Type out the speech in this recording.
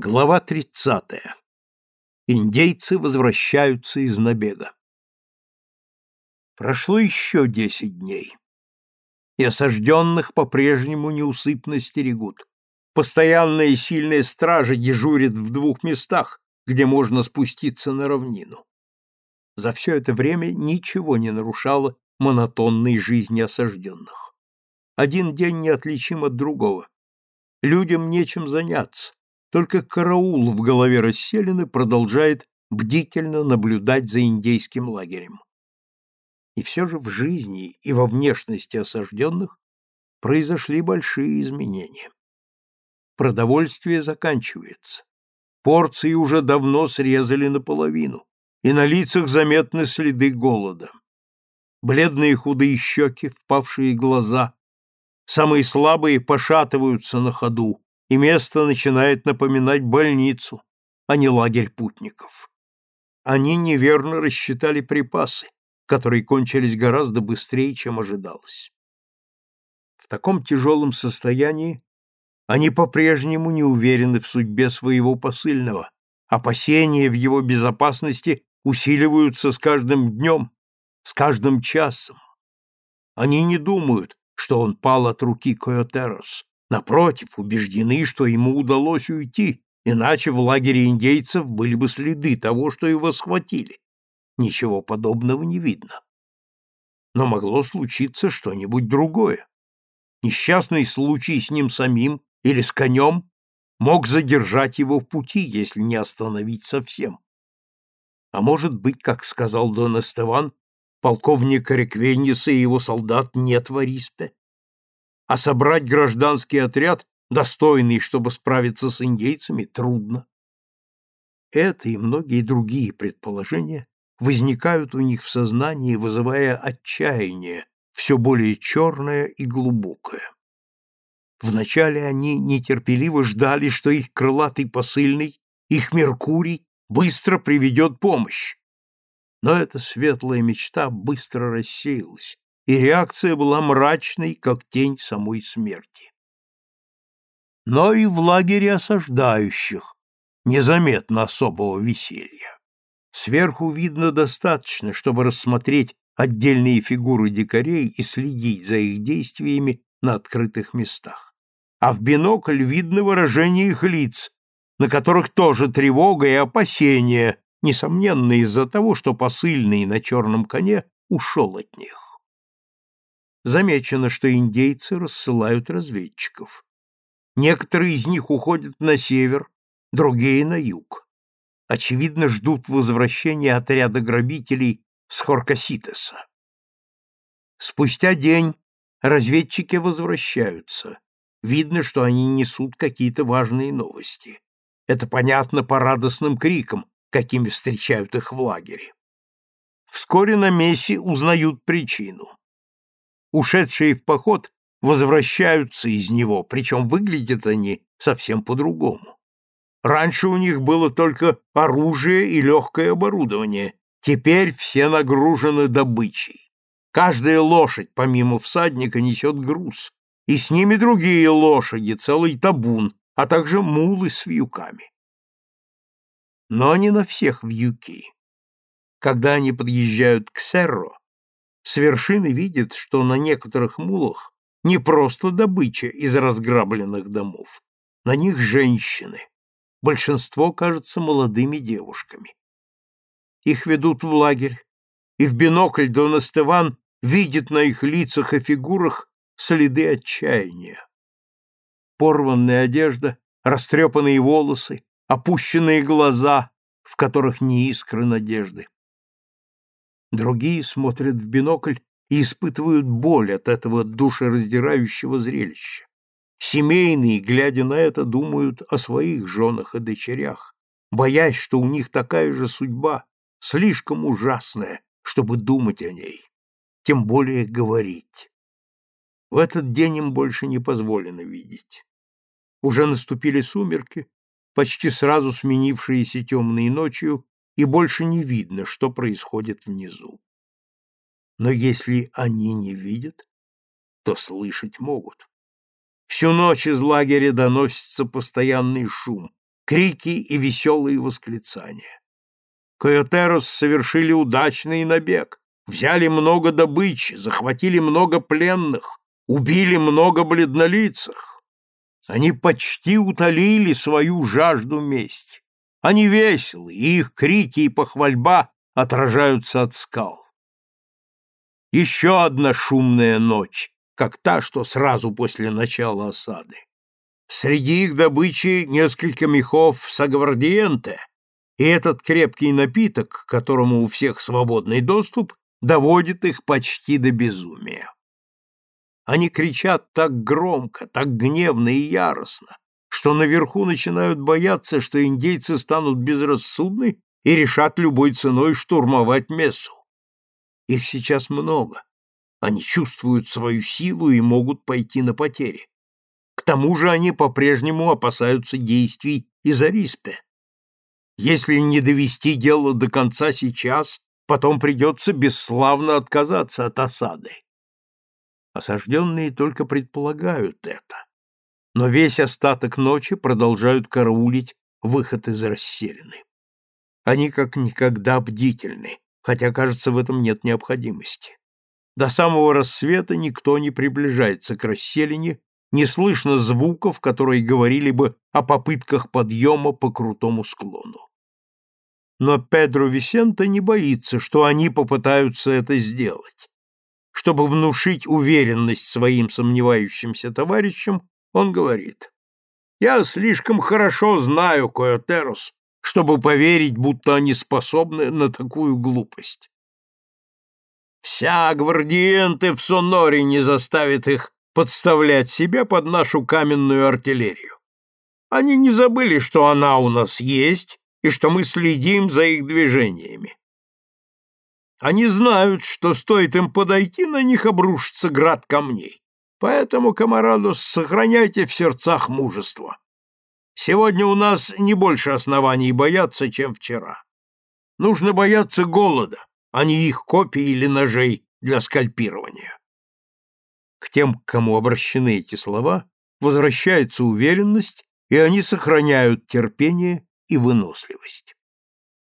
Глава 30. Индейцы возвращаются из набега. Прошло еще десять дней, и осажденных по-прежнему неусыпно стерегут. Постоянная и сильная стража дежурит в двух местах, где можно спуститься на равнину. За все это время ничего не нарушало монотонной жизни осажденных. Один день неотличим от другого. Людям нечем заняться только караул в голове расселены продолжает бдительно наблюдать за индейским лагерем. И все же в жизни и во внешности осажденных произошли большие изменения. Продовольствие заканчивается. Порции уже давно срезали наполовину, и на лицах заметны следы голода. Бледные худые щеки, впавшие глаза, самые слабые пошатываются на ходу, и место начинает напоминать больницу, а не лагерь путников. Они неверно рассчитали припасы, которые кончились гораздо быстрее, чем ожидалось. В таком тяжелом состоянии они по-прежнему не уверены в судьбе своего посыльного, опасения в его безопасности усиливаются с каждым днем, с каждым часом. Они не думают, что он пал от руки Койотерос, Напротив, убеждены, что ему удалось уйти, иначе в лагере индейцев были бы следы того, что его схватили. Ничего подобного не видно. Но могло случиться что-нибудь другое. Несчастный случай с ним самим или с конем мог задержать его в пути, если не остановить совсем. А может быть, как сказал Дон Эстеван, полковника Реквеньеса и его солдат нет в Ариспе? А собрать гражданский отряд, достойный, чтобы справиться с индейцами, трудно. Это и многие другие предположения возникают у них в сознании, вызывая отчаяние, все более черное и глубокое. Вначале они нетерпеливо ждали, что их крылатый посыльный, их Меркурий, быстро приведет помощь. Но эта светлая мечта быстро рассеялась, и реакция была мрачной, как тень самой смерти. Но и в лагере осаждающих незаметно особого веселья. Сверху видно достаточно, чтобы рассмотреть отдельные фигуры дикарей и следить за их действиями на открытых местах. А в бинокль видно выражение их лиц, на которых тоже тревога и опасения, несомненно из-за того, что посыльный на черном коне ушел от них замечено, что индейцы рассылают разведчиков. Некоторые из них уходят на север, другие — на юг. Очевидно, ждут возвращения отряда грабителей с Хоркаситеса. Спустя день разведчики возвращаются. Видно, что они несут какие-то важные новости. Это понятно по радостным крикам, какими встречают их в лагере. Вскоре на мессе узнают причину ушедшие в поход возвращаются из него, причем выглядят они совсем по-другому. Раньше у них было только оружие и легкое оборудование, теперь все нагружены добычей. Каждая лошадь, помимо всадника, несет груз, и с ними другие лошади, целый табун, а также мулы с вьюками. Но не на всех вьюки. Когда они подъезжают к Серро, с вершины видит, что на некоторых мулах не просто добыча из разграбленных домов. На них женщины. Большинство кажется молодыми девушками. Их ведут в лагерь, и в бинокль Дон Эстеван видит на их лицах и фигурах следы отчаяния. Порванная одежда, растрепанные волосы, опущенные глаза, в которых не искры надежды. Другие смотрят в бинокль и испытывают боль от этого душераздирающего зрелища. Семейные, глядя на это, думают о своих женах и дочерях, боясь, что у них такая же судьба, слишком ужасная, чтобы думать о ней, тем более говорить. В этот день им больше не позволено видеть. Уже наступили сумерки, почти сразу сменившиеся темной ночью, и больше не видно, что происходит внизу. Но если они не видят, то слышать могут. Всю ночь из лагеря доносится постоянный шум, крики и веселые восклицания. Койотерос совершили удачный набег, взяли много добычи, захватили много пленных, убили много бледнолицых. Они почти утолили свою жажду мести. Они веселы, и их крики и похвальба отражаются от скал. Еще одна шумная ночь, как та, что сразу после начала осады. Среди их добычи несколько мехов сагвардиенте, и этот крепкий напиток, к которому у всех свободный доступ, доводит их почти до безумия. Они кричат так громко, так гневно и яростно, что наверху начинают бояться, что индейцы станут безрассудны и решат любой ценой штурмовать Мессу. Их сейчас много. Они чувствуют свою силу и могут пойти на потери. К тому же они по-прежнему опасаются действий из Ариспе. Если не довести дело до конца сейчас, потом придется бесславно отказаться от осады. Осажденные только предполагают это, но весь остаток ночи продолжают караулить выход из расселены. Они как никогда бдительны, хотя, кажется, в этом нет необходимости. До самого рассвета никто не приближается к расселине, не слышно звуков, которые говорили бы о попытках подъема по крутому склону. Но Педро Висента не боится, что они попытаются это сделать. Чтобы внушить уверенность своим сомневающимся товарищам, он говорит, «Я слишком хорошо знаю Коэтерос, чтобы поверить, будто они способны на такую глупость. Вся гвардиенты в Соноре не заставит их подставлять себя под нашу каменную артиллерию. Они не забыли, что она у нас есть и что мы следим за их движениями. Они знают, что стоит им подойти, на них обрушится град камней. Поэтому, Камарадос, сохраняйте в сердцах мужество. Сегодня у нас не больше оснований бояться, чем вчера. Нужно бояться голода, а не их копий или ножей для скальпирования. К тем, к кому обращены эти слова, возвращается уверенность, и они сохраняют терпение и выносливость.